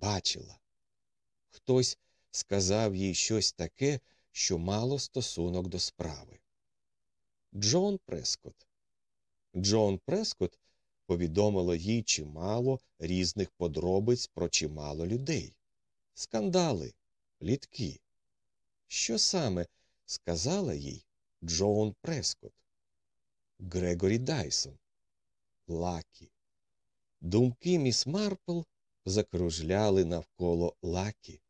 бачила. Хтось сказав їй щось таке, що мало стосунок до справи. Джон Прескот. Джон Прескот повідомило їй чимало різних подробиць про чимало людей. Скандали, плітки. Що саме сказала їй Джон Прескот? Грегорі Дайсон, Лакі. Думки міс Марпл закружляли навколо Лакі.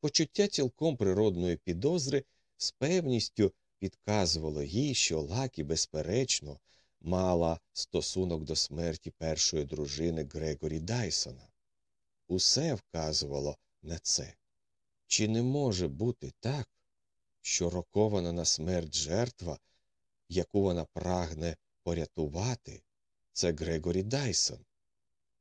Почуття цілком природної підозри з певністю підказувало їй, що Лакі, безперечно, мала стосунок до смерті першої дружини Грегорі Дайсона. Усе вказувало на це. Чи не може бути так, що рокована на смерть жертва, яку вона прагне порятувати, це Грегорі Дайсон,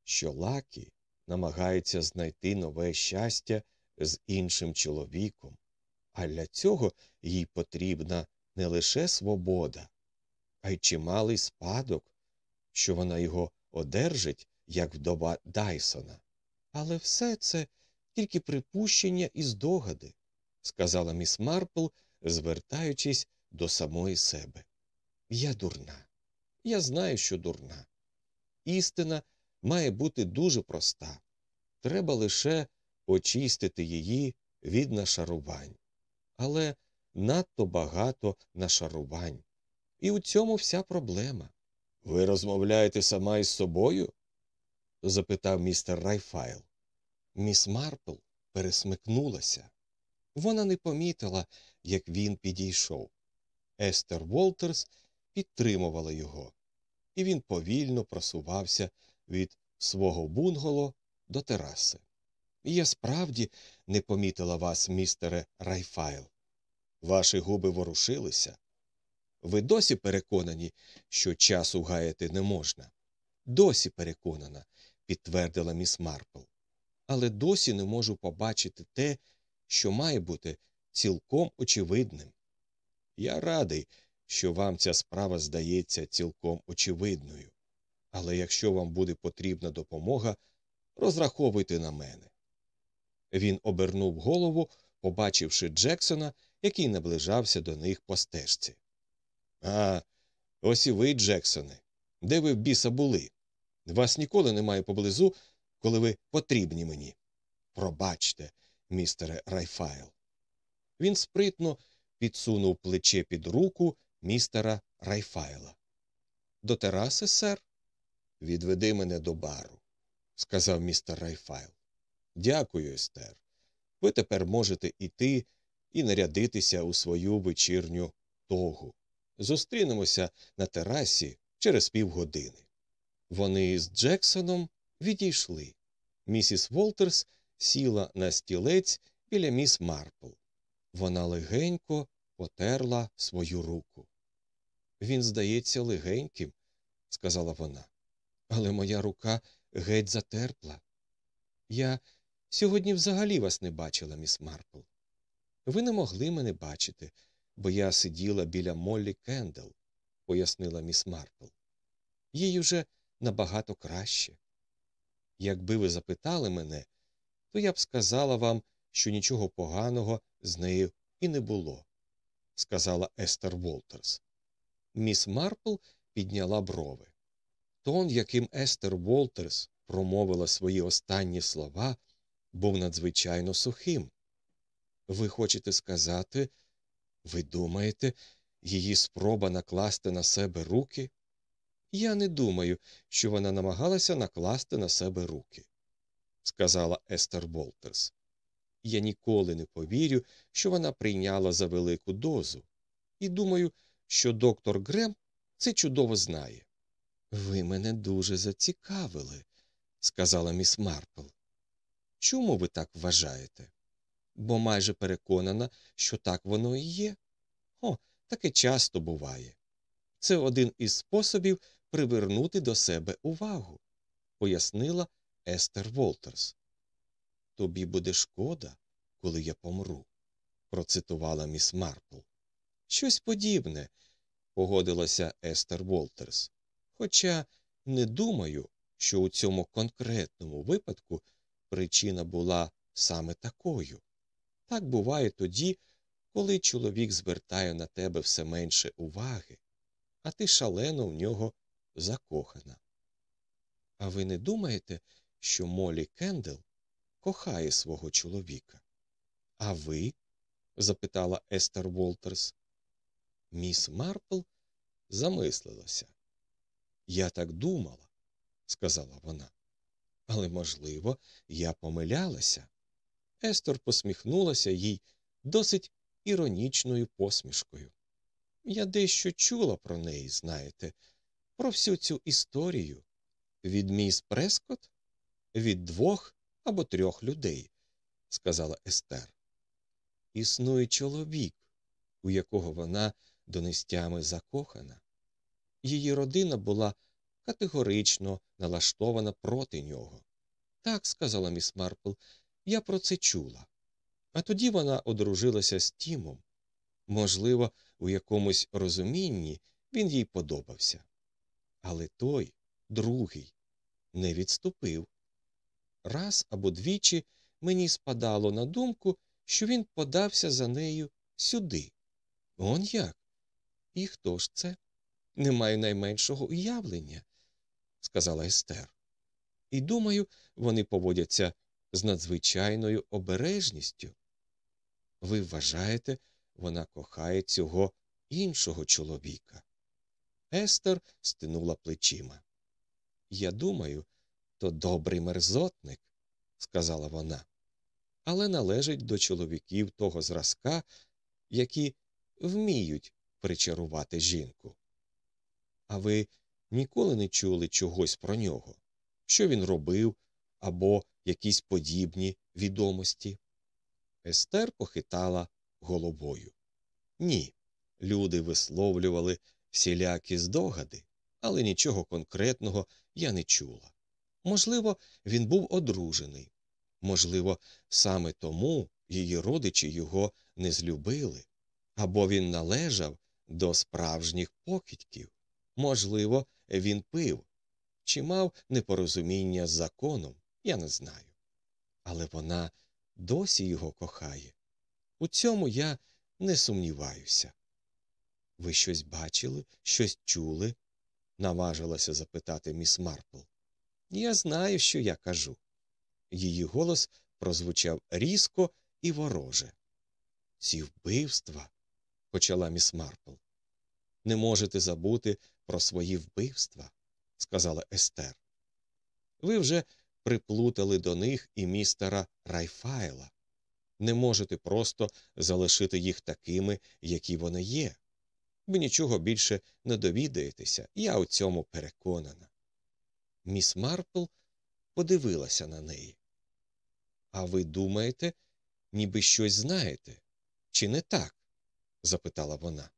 що Лакі намагається знайти нове щастя з іншим чоловіком, а для цього їй потрібна не лише свобода, а й чималий спадок, що вона його одержить, як вдова Дайсона. Але все це тільки припущення і здогади, сказала міс Марпл, звертаючись до самої себе. Я дурна. Я знаю, що дурна. Істина має бути дуже проста. Треба лише очистити її від нашарувань. Але надто багато нашарувань. І у цьому вся проблема. Ви розмовляєте сама із собою? запитав містер Райфайл. Міс Марпл пересмикнулася. Вона не помітила, як він підійшов. Естер Волтерс підтримувала його, і він повільно просувався від свого бунголо до тераси. Я справді не помітила вас, містере Райфайл. Ваші губи ворушилися. Ви досі переконані, що часу гаяти не можна? Досі переконана, підтвердила міс Марпл. Але досі не можу побачити те, що має бути цілком очевидним. Я радий, що вам ця справа здається цілком очевидною. Але якщо вам буде потрібна допомога, розраховуйте на мене. Він обернув голову, побачивши Джексона, який наближався до них по стежці. А, ось і ви, Джексоне. Де ви в біса були? Вас ніколи немає поблизу, коли ви потрібні мені. Пробачте, містере Райфайл. Він спритно підсунув плече під руку містера Райфайла. До тераси, сер? Відведи мене до бару, сказав містер Райфайл. Дякую, Естер. Ви тепер можете іти і нарядитися у свою вечірню тогу. Зустрінемося на терасі через півгодини. Вони з Джексоном відійшли. Місіс Волтерс сіла на стілець біля міс Марпл. Вона легенько потерла свою руку. Він здається легеньким, сказала вона, але моя рука геть затерпла. Я сьогодні взагалі вас не бачила, міс Марпл. Ви не могли мене бачити, бо я сиділа біля Моллі Кендел, пояснила міс Марпл. Їй уже набагато краще. Якби ви запитали мене, то я б сказала вам, що нічого поганого з нею і не було, сказала Естер Волтерс. Міс Марпл підняла брови. Тон, яким Естер Волтерс промовила свої останні слова, був надзвичайно сухим. Ви хочете сказати, ви думаєте, її спроба накласти на себе руки? Я не думаю, що вона намагалася накласти на себе руки, сказала Естер Волтерс. Я ніколи не повірю, що вона прийняла за велику дозу, і думаю, що доктор Грем це чудово знає. Ви мене дуже зацікавили, сказала міс Марпл. Чому ви так вважаєте? Бо майже переконана, що так воно і є. О, таке часто буває. Це один із способів привернути до себе увагу, пояснила Естер Волтерс. Тобі буде шкода, коли я помру, процитувала міс Марпл. Щось подібне, погодилася Естер Волтерс. Хоча не думаю, що у цьому конкретному випадку причина була саме такою. Так буває тоді, коли чоловік звертає на тебе все менше уваги, а ти шалено в нього закохана. А ви не думаєте, що Молі Кендел кохає свого чоловіка? А ви? запитала Естер Волтерс. Міс Марпл замислилася. Я так думала, сказала вона. Але, можливо, я помилялася. Естер посміхнулася їй досить іронічною посмішкою. Я дещо чула про неї, знаєте, про всю цю історію. Від міс Прескот? Від двох або трьох людей, сказала Естер. Існує чоловік, у якого вона донестями закохана. Її родина була категорично налаштована проти нього. Так, сказала міс Марпл, я про це чула. А тоді вона одружилася з Тімом. Можливо, у якомусь розумінні він їй подобався. Але той, другий, не відступив. Раз або двічі мені спадало на думку, що він подався за нею сюди. Он як? І хто ж це? Не маю найменшого уявлення, сказала Естер. І думаю, вони поводяться з надзвичайною обережністю. Ви вважаєте, вона кохає цього іншого чоловіка. Естер стинула плечима. Я думаю, то добрий мерзотник, сказала вона, але належить до чоловіків того зразка, які вміють причарувати жінку. А ви ніколи не чули чогось про нього, що він робив або якісь подібні відомості? Естер похитала головою. Ні. Люди висловлювали всілякі здогади, але нічого конкретного я не чула. Можливо, він був одружений. Можливо, саме тому її родичі його не злюбили, або він належав до справжніх покидьків. Можливо, він пив чи мав непорозуміння з законом, я не знаю. Але вона досі його кохає. У цьому я не сумніваюся. Ви щось бачили, щось чули? наважилася запитати міс Марпл. Я знаю, що я кажу. Її голос прозвучав різко і вороже. Ці вбивства, почала міс Марпл. Не можете забути про свої вбивства, сказала Естер. Ви вже приплутали до них і містера Райфайла. Не можете просто залишити їх такими, які вони є. Ви нічого більше не довідаєтеся, я у цьому переконана. Міс Марпл подивилася на неї. А ви думаєте, ніби щось знаєте? Чи не так? запитала вона.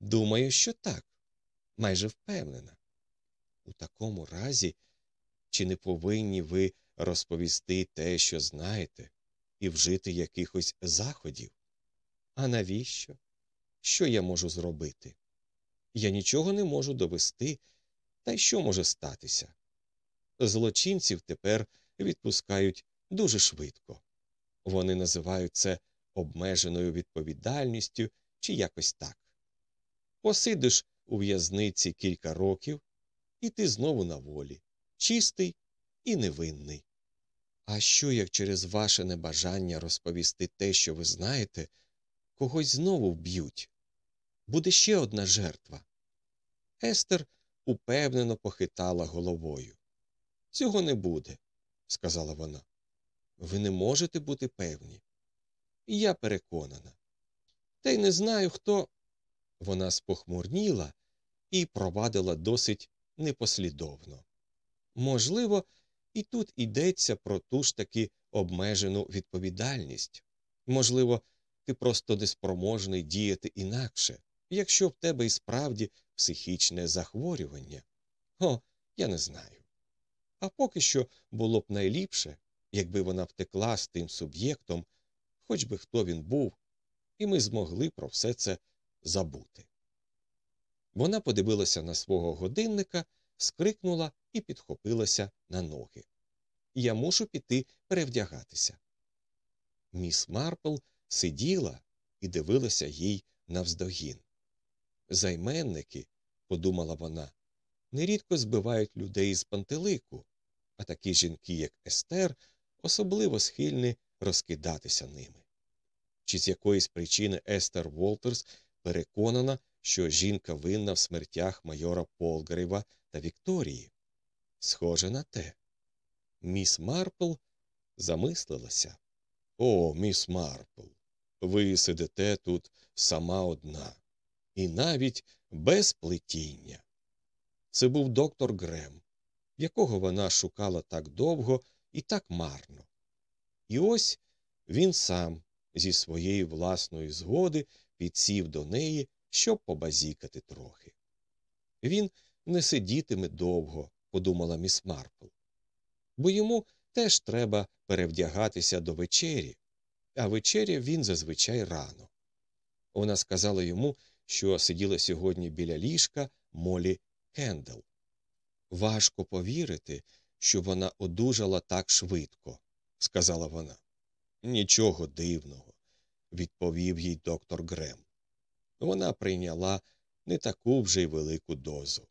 Думаю, що так, майже впевнена. У такому разі, чи не повинні ви розповісти те, що знаєте, і вжити якихось заходів? А навіщо? Що я можу зробити? Я нічого не можу довести, та й що може статися? Злочинців тепер відпускають дуже швидко. Вони називають це обмеженою відповідальністю чи якось так. Посидиш у в'язниці кілька років, і ти знову на волі, чистий і невинний. А що, як через ваше небажання розповісти те, що ви знаєте, когось знову вб'ють? Буде ще одна жертва. Естер упевнено похитала головою. Цього не буде, сказала вона. Ви не можете бути певні. Я переконана. Та й не знаю, хто. Вона спохмурніла і провадила досить непослідовно. Можливо, і тут йдеться про ту ж таки обмежену відповідальність. Можливо, ти просто неспроможний діяти інакше, якщо в тебе і справді психічне захворювання. О, я не знаю. А поки що було б найліпше, якби вона втекла з тим суб'єктом, хоч би хто він був, і ми змогли про все це забути. Вона подивилася на свого годинника, скрикнула і підхопилася на ноги. Я мушу піти перевдягатися. Міс Марпл сиділа і дивилася їй навздогін. Займенники, подумала вона, нерідко збивають людей з пантелику, а такі жінки, як Естер, особливо схильні розкидатися ними. Чи з якоїсь причини Естер Волтерс переконана, що жінка винна в смертях майора Полгрейва та Вікторії? Схоже на те. Міс Марпл замислилася. О, міс Марпл, ви сидите тут сама одна, і навіть без плетіння. Це був доктор Грем, якого вона шукала так довго і так марно. І ось він сам зі своєї власної згоди підсів до неї, щоб побазікати трохи. Він не сидітиме довго, подумала міс Марпл, бо йому теж треба перевдягатися до вечері, а вечеря він зазвичай рано. Вона сказала йому, що сиділа сьогодні біля ліжка Молі Кендел. Важко повірити, що вона одужала так швидко, сказала вона. Нічого дивного, відповів їй доктор Грем. Вона прийняла не таку вже й велику дозу.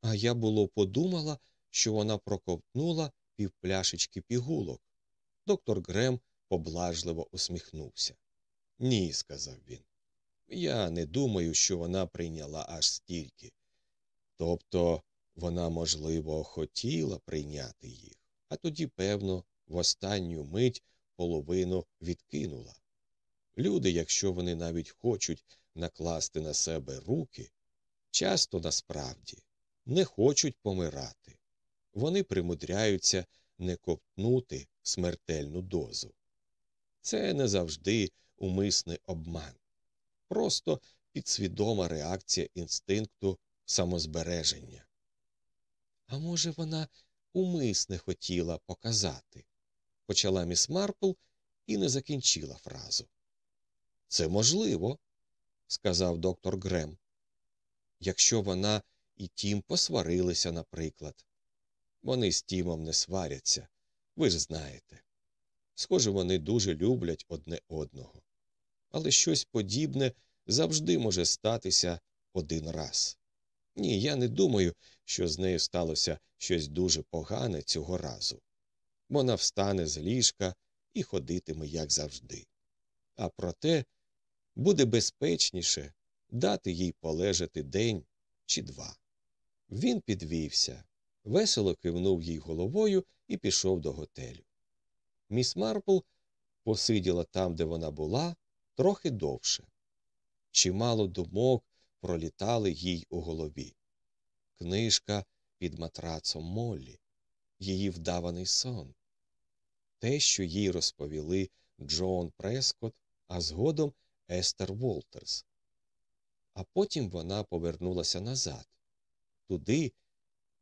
А я було подумала, що вона проковтнула півпляшечки пігулок. Доктор Грем поблажливо усміхнувся. Ні, сказав він. Я не думаю, що вона прийняла аж стільки. Тобто вона, можливо, хотіла прийняти їх, а тоді, певно, в останню мить половину відкинула. Люди, якщо вони навіть хочуть накласти на себе руки, часто насправді не хочуть помирати. Вони примудряються не ковтнути смертельну дозу. Це не завжди умисний обман, просто підсвідома реакція інстинкту самозбереження. А може, вона умисне хотіла показати, почала міс Марпл і не закінчила фразу. Це можливо, сказав доктор Грем. Якщо вона і тім посварилися, наприклад. Вони з Тімом не сваряться, ви ж знаєте. Схоже, вони дуже люблять одне одного. Але щось подібне завжди може статися один раз. Ні, я не думаю, що з нею сталося щось дуже погане цього разу. Вона встане з ліжка і ходитиме, як завжди. А проте буде безпечніше дати їй полежати день чи два. Він підвівся, весело кивнув їй головою і пішов до готелю. Міс Марпл посиділа там, де вона була, трохи довше. Чимало думок пролітали їй у голові. Книжка під матрацом Моллі, її вдаваний сон, те, що їй розповіли Джон Прескот, а згодом Естер Волтерс. А потім вона повернулася назад, туди,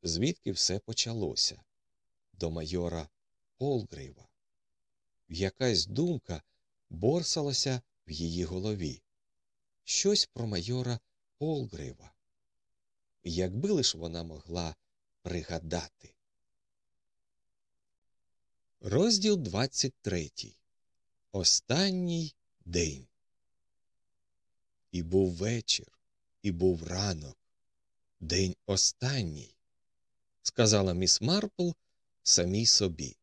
звідки все почалося, до майора Полгрейва. Якась думка борсалася в її голові. Щось про майора Полгрейва. Якби лиш вона могла пригадати. Розділ 23. Останній день. І був вечір, і був ранок. День останній, сказала міс Марпл самій собі.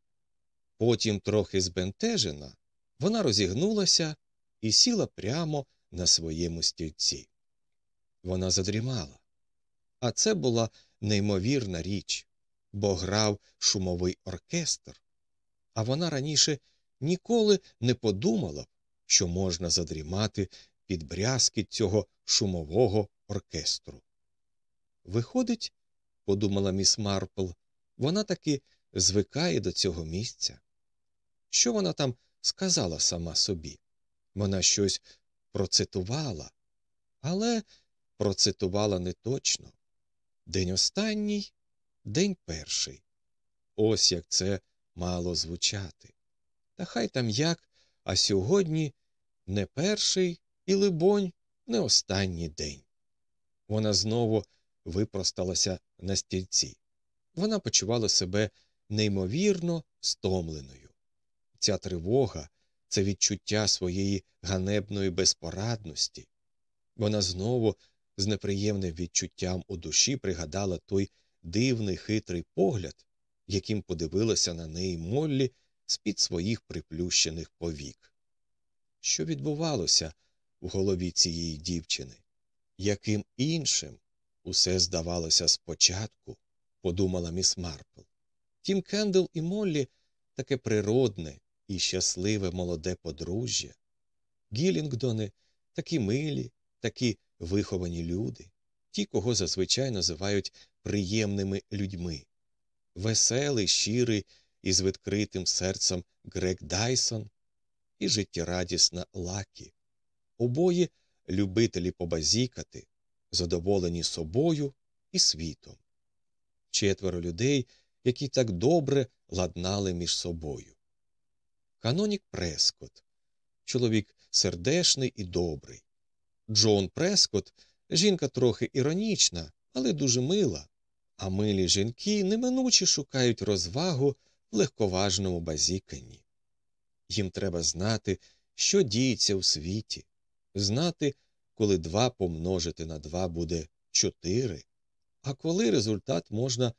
Потім, трохи збентежена, вона розігнулася і сіла прямо на своєму стільці. Вона задрімала. А це була неймовірна річ, бо грав шумовий оркестр. А вона раніше ніколи не подумала б, що можна задрімати під брязкіт цього шумового оркестру. Виходить, подумала міс Марпл, вона таки звикає до цього місця. Що вона там сказала сама собі? Вона щось процитувала, але процитувала не точно. День останній, день перший. Ось як це мало звучати. Та хай там як, а сьогодні не перший і, либонь, не останній день. Вона знову випросталася на стільці. Вона почувала себе неймовірно стомленою. Ця тривога це відчуття своєї ганебної безпорадності. Вона знову з неприємним відчуттям у душі пригадала той дивний хитрий погляд, яким подивилася на неї Моллі з-під своїх приплющених повік. Що відбувалося в голові цієї дівчини? Яким іншим усе здавалося спочатку, подумала міс Марпл. Тім Кендл і Моллі таке природне і щасливе молоде подружжя. Гілінгдони такі милі, такі виховані люди, ті, кого зазвичай називають приємними людьми. Веселий, щирий і з відкритим серцем Грег Дайсон і життєрадісна Лакі. Обоє любителі побазікати, задоволені собою і світом. Четверо людей, які так добре ладнали між собою. Канонік Прескот, чоловік сердешний і добрий. Джон Прескот жінка трохи іронічна, але дуже мила, а милі жінки неминуче шукають розвагу в легковажному базіканні. Їм треба знати, що діється у світі, знати, коли два помножити на два буде чотири, а коли результат можна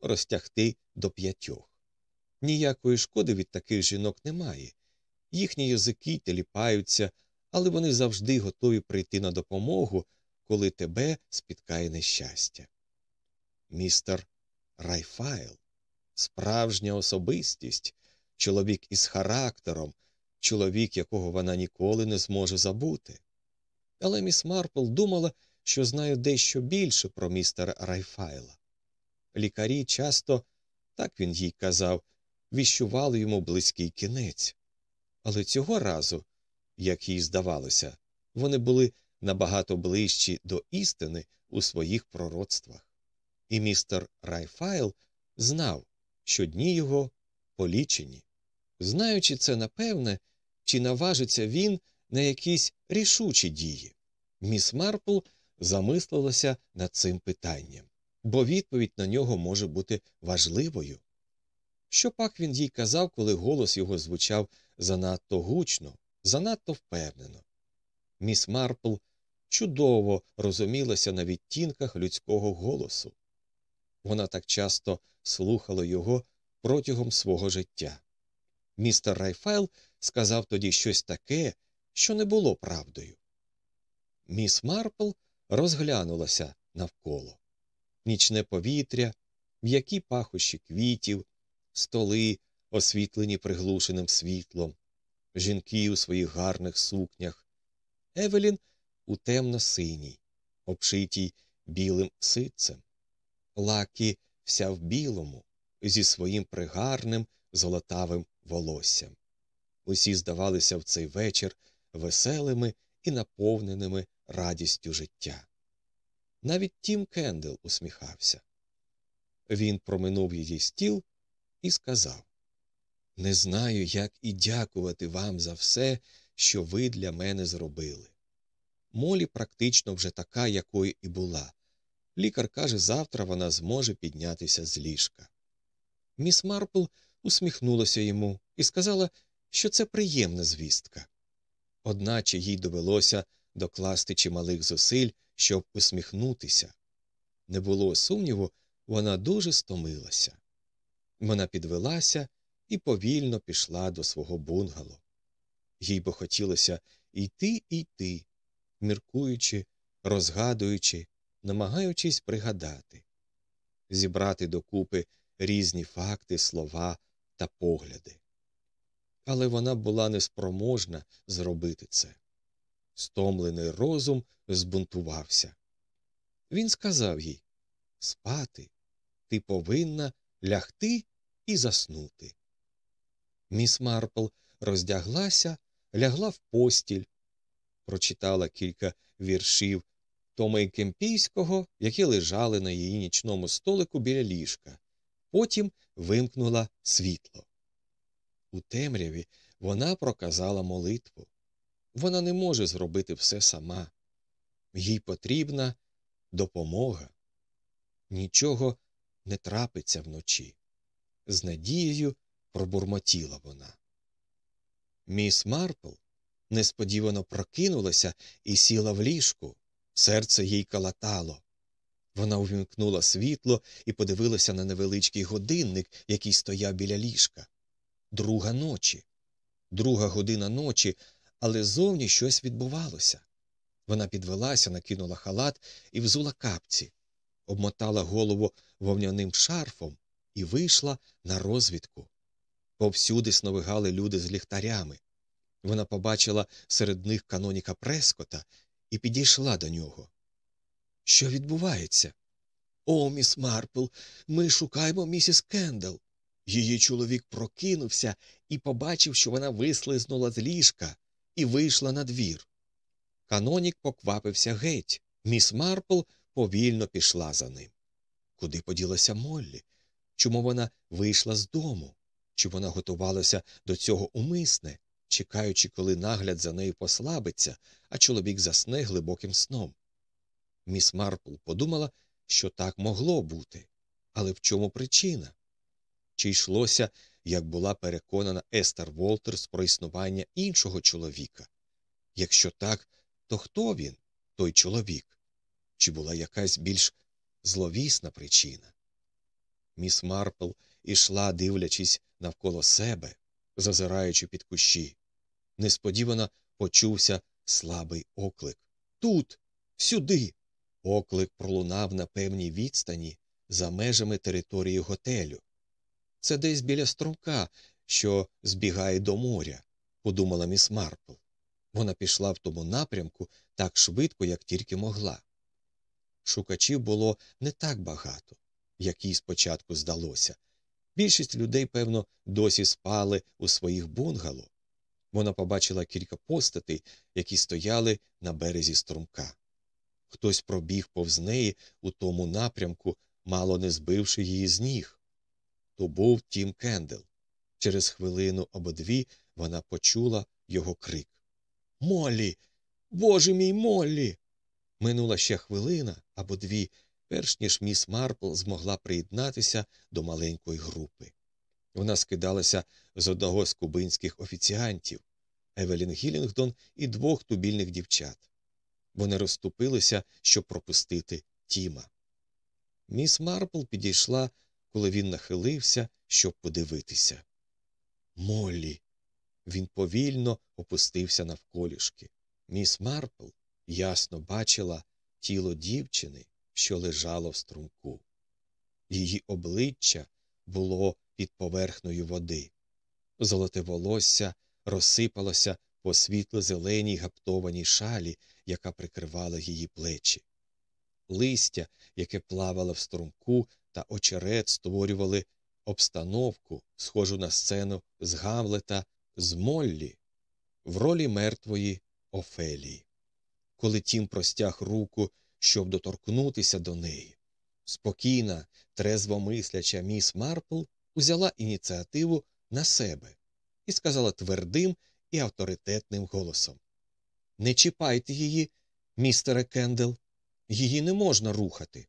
розтягти до п'ятьох. Ніякої шкоди від таких жінок немає. Їхні язики теліпаються, але вони завжди готові прийти на допомогу, коли тебе спіткає нещастя. Містер Райфайл, справжня особистість, чоловік із характером, чоловік, якого вона ніколи не зможе забути. Але міс Марпл думала, що знає дещо більше про містера Райфайла. Лікарі часто, так він їй казав, віщували йому близький кінець. Але цього разу, як їй здавалося, вони були набагато ближчі до істини у своїх пророцтвах. І містер Райфайл знав, що дні його полічені. Знаючи це напевне, чи наважиться він на якісь рішучі дії. Міс Марпл замислилася над цим питанням, бо відповідь на нього може бути важливою. Що пак він їй казав, коли голос його звучав занадто гучно, занадто впевнено. Міс Марпл чудово розумілася на відтінках людського голосу. Вона так часто слухала його протягом свого життя. Містер Райфайл сказав тоді щось таке, що не було правдою. Міс Марпл розглянулася навколо. Нічне повітря, м'які пахощі квітів, столи, освітлені приглушеним світлом, жінки у своїх гарних сукнях, Евелін у темно синій, обшитій білим ситцем, лакі вся в білому, зі своїм пригарним золотавим волоссям. Усі здавалися в цей вечір веселими і наповненими радістю життя. Навіть Тім Кендел усміхався. Він проминув її стіл і сказав Не знаю, як і дякувати вам за все, що ви для мене зробили. Молі практично вже така, якою і була. Лікар каже, завтра вона зможе піднятися з ліжка. Міс Марпл усміхнулася йому і сказала, що це приємна звістка. Одначе їй довелося докласти чималих зусиль, щоб усміхнутися. Не було сумніву, вона дуже стомилася. Вона підвелася і повільно пішла до свого бунгало. Їй би хотілося йти і йти, міркуючи, розгадуючи, намагаючись пригадати, зібрати докупи різні факти, слова та погляди. Але вона була неспроможна зробити це. Стомлений розум збунтувався. Він сказав їй Спати, ти повинна лягти і заснути. Міс Марпл роздяглася, лягла в постіль, прочитала кілька віршів Тома Кемпійського, які лежали на її нічному столику біля ліжка, потім вимкнула світло. У темряві вона проказала молитву. Вона не може зробити все сама. Їй потрібна допомога. Нічого не трапиться вночі. з надією пробурмотіла вона. Міс Марпл несподівано прокинулася і сіла в ліжку. Серце їй калатало. Вона увімкнула світло і подивилася на невеличкий годинник, який стояв біля ліжка. Друга ночі. Друга година ночі, але зовні щось відбувалося. Вона підвелася, накинула халат і взула капці, обмотала голову вовняним шарфом і вийшла на розвідку. Повсюди сновигали люди з ліхтарями. Вона побачила серед них каноніка Прескота і підійшла до нього. Що відбувається? О, міс Марпл, ми шукаємо місіс Кендал. Її чоловік прокинувся і побачив, що вона вислизнула з ліжка і вийшла на двір. Канонік поквапився геть. Міс Марпл повільно пішла за ним. Куди поділася Моллі? Чому вона вийшла з дому? Чи вона готувалася до цього умисне, чекаючи, коли нагляд за нею послабиться, а чоловік засне глибоким сном? Міс Марпл подумала, що так могло бути. Але в чому причина? Чи йшлося, як була переконана Естер Волтерс про існування іншого чоловіка? Якщо так, то хто він, той чоловік? Чи була якась більш зловісна причина? Міс Марпл ішла, дивлячись навколо себе, зазираючи під кущі. Несподівано почувся слабий оклик. Тут, сюди. Оклик пролунав на певній відстані за межами території готелю. Це десь біля струмка, що збігає до моря, подумала міс Марпл. Вона пішла в тому напрямку так швидко, як тільки могла. Шукачів було не так багато, як їй спочатку здалося. Більшість людей, певно, досі спали у своїх бунгало. Вона побачила кілька постатей, які стояли на березі струмка. Хтось пробіг повз неї у тому напрямку, мало не збивши її з ніг. То був Тім Кендел. Через хвилину або дві вона почула його крик. Моллі! Боже мій Моллі! Минула ще хвилина або дві, перш ніж міс Марпл змогла приєднатися до маленької групи. Вона складалася з одного з кубинських офіціантів Евелін Гілінгдон і двох тубільних дівчат. Вони розступилися, щоб пропустити Тіма. Міс Марпл підійшла, коли він нахилився, щоб подивитися. Моллі. Він повільно опустився навколішки. Міс Марпл ясно бачила тіло дівчини, що лежало в струмку. Її обличчя було під поверхнею води. Золоте волосся розсипалося по світло зеленій гаптованій шалі, яка прикривала її плечі. Листя, яке плавало в струмку, та очерет створювали обстановку, схожу на сцену з Гавлета, з Моллі, в ролі мертвої Офелії. Коли тім простяг руку, щоб доторкнутися до неї, спокійна, трезвомисляча міс Марпл узяла ініціативу на себе і сказала твердим і авторитетним голосом Не чіпайте її, містере Кендел, її не можна рухати.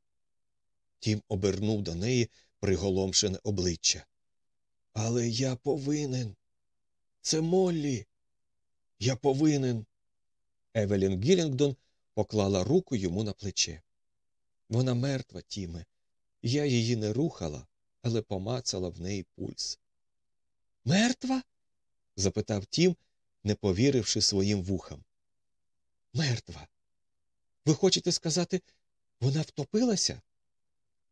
Тім обернув до неї приголомшене обличчя. Але я повинен. Це Моллі. Я повинен. Евелін Гілінгдон поклала руку йому на плече. Вона мертва, Тіме. Я її не рухала, але помацала в неї пульс. Мертва? запитав Тім, не повіривши своїм вухам. Мертва. Ви хочете сказати, вона втопилася?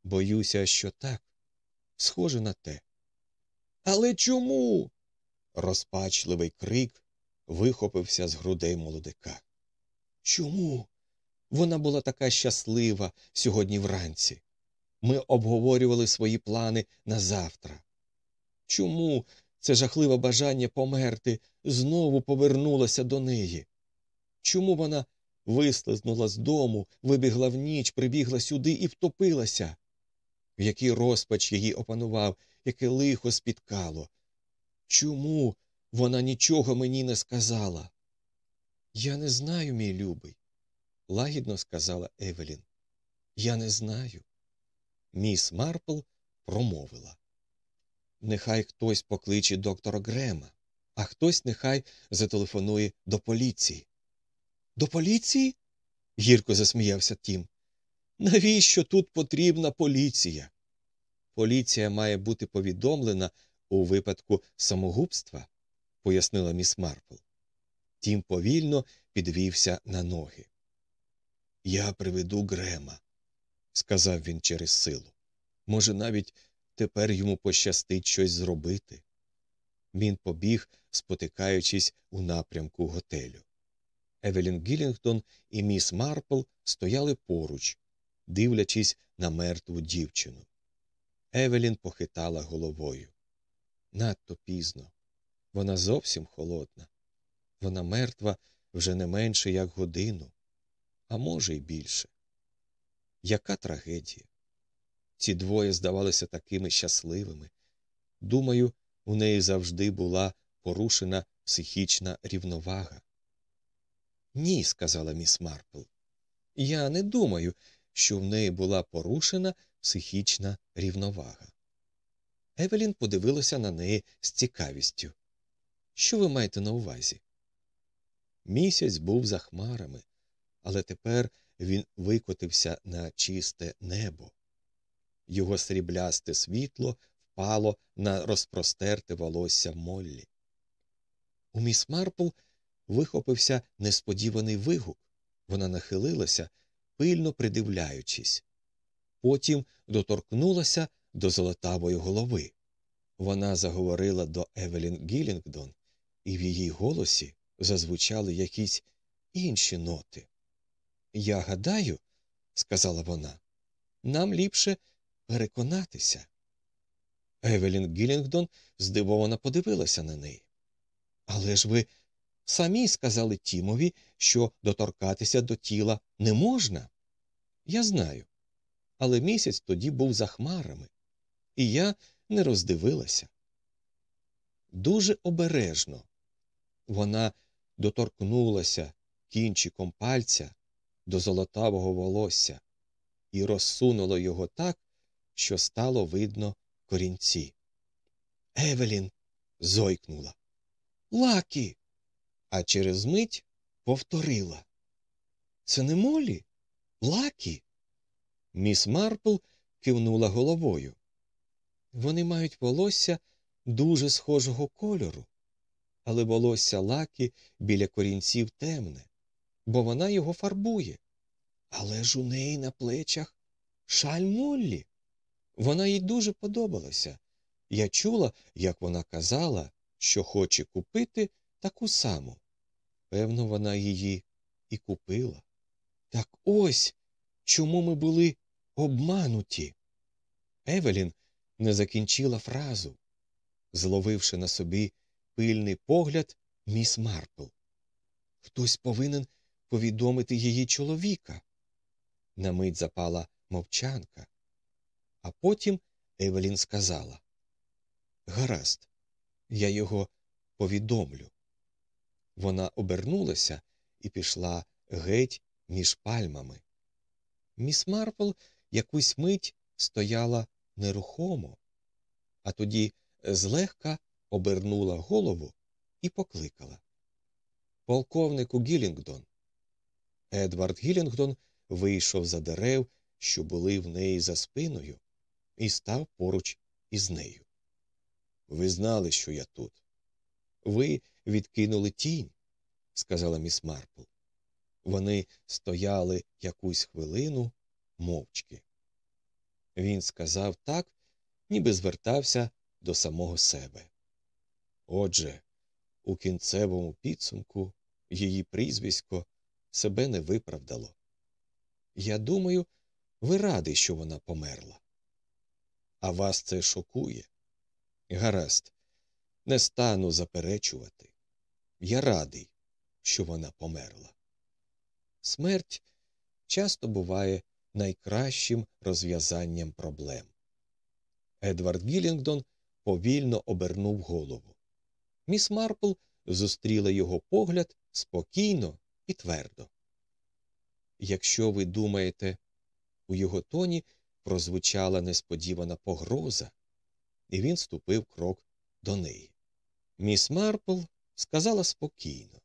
Боюся, що так. Схоже на те. Але чому? Розпачливий крик вихопився з грудей молодика. Чому? Вона була така щаслива сьогодні вранці. Ми обговорювали свої плани на завтра. Чому це жахливе бажання померти знову повернулося до неї? Чому вона вислизнула з дому, вибігла в ніч, прибігла сюди і втопилася? В який розпач її опанував, яке лихо спіткало? Чому вона нічого мені не сказала? Я не знаю, мій любий, лагідно сказала Евелін. Я не знаю. Міс Марпл промовила. нехай хтось покличе доктора Грема, а хтось нехай зателефонує до поліції. До поліції? гірко засміявся Тім. Навіщо тут потрібна поліція? Поліція має бути повідомлена у випадку самогубства, пояснила міс Марпл. Тім повільно підвівся на ноги. Я приведу Грема, сказав він через силу. Може, навіть тепер йому пощастить щось зробити. Він побіг, спотикаючись у напрямку готелю. Евелін Гілінгтон і міс Марпл стояли поруч, дивлячись на мертву дівчину. Евелін похитала головою. Надто пізно. Вона зовсім холодна. Вона мертва вже не менше, як годину, а може, й більше. Яка трагедія? Ці двоє здавалися такими щасливими. Думаю, у неї завжди була порушена психічна рівновага. Ні, сказала міс Марпл. Я не думаю, що в неї була порушена психічна рівновага. Евелін подивилася на неї з цікавістю. Що ви маєте на увазі? Місяць був за хмарами, але тепер він викотився на чисте небо. Його сріблясте світло впало на розпростерте волосся Моллі. У міс Марпл вихопився несподіваний вигук. Вона нахилилася, пильно придивляючись. Потім доторкнулася до золотавої голови. Вона заговорила до Евелін Гілінгдон, і в її голосі зазвучали якісь інші ноти. Я гадаю, сказала вона, нам ліпше переконатися. Евелін Гілінгдон здивовано подивилася на неї. Але ж ви самі сказали Тімові, що доторкатися до тіла не можна. Я знаю. Але місяць тоді був за хмарами, і я не роздивилася. Дуже обережно вона доторкнулася кінчиком пальця до золотавого волосся і розсунула його так, що стало видно корінці. Евелін зойкнула. Лакі. А через мить повторила. Це не Молі? Лакі? Міс Марпл кивнула головою. Вони мають волосся дуже схожого кольору, але волосся Лакі біля корінців темне, бо вона його фарбує. Але ж у неї на плечах шаль Моллі. Вона їй дуже подобалася. Я чула, як вона казала, що хоче купити таку саму. Певно, вона її і купила. Так ось чому ми були обмануті. Евелін не закінчила фразу, зловивши на собі пильний погляд міс Марпл. Хтось повинен повідомити її чоловіка. На мить запала мовчанка, а потім Евелін сказала Гаразд, я його повідомлю. Вона обернулася і пішла геть між пальмами. Міс Марпл якусь мить стояла нерухомо, а тоді злегка обернула голову і покликала. Полковнику Гілінгдон. Едвард Гілінгдон вийшов за дерев, що були в неї за спиною, і став поруч із нею. Ви знали, що я тут. Ви відкинули тінь, сказала міс Марпл. Вони стояли якусь хвилину мовчки. Він сказав так, ніби звертався до самого себе. Отже, у кінцевому підсумку її прізвисько себе не виправдало. Я думаю, ви радий, що вона померла. А вас це шокує. Гаразд, не стану заперечувати. Я радий, що вона померла. Смерть часто буває найкращим розв'язанням проблем. Едвард Гілінгдон повільно обернув голову. Міс Марпл зустріла його погляд спокійно і твердо. Якщо ви думаєте, у його тоні прозвучала несподівана погроза, і він ступив крок до неї. Міс Марпл сказала спокійно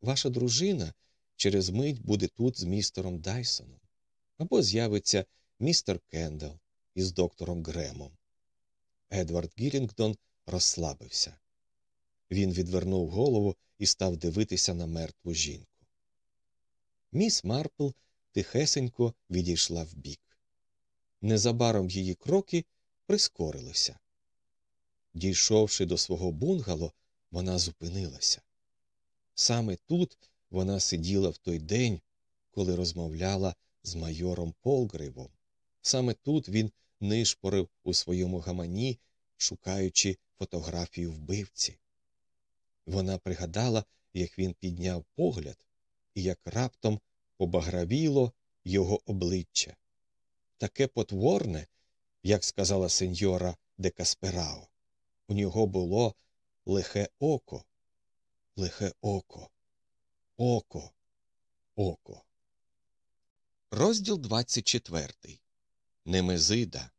Ваша дружина через мить буде тут з містером Дайсоном або з'явиться містер Кендал із доктором Гремом. Едвард Гірінгтон розслабився. Він відвернув голову і став дивитися на мертву жінку. Міс Марпл тихесенько відійшла вбік. Незабаром її кроки прискорилися. Дійшовши до свого бунгало, вона зупинилася. Саме тут вона сиділа в той день, коли розмовляла з майором Полгривом. Саме тут він нишпорив у своєму гамані, шукаючи фотографію вбивці. Вона пригадала, як він підняв погляд і як раптом побагравіло його обличчя. Таке потворне, як сказала сеньора де Касперао. У нього було лихе око, лихе око, око, око. Розділ 24. Немезида.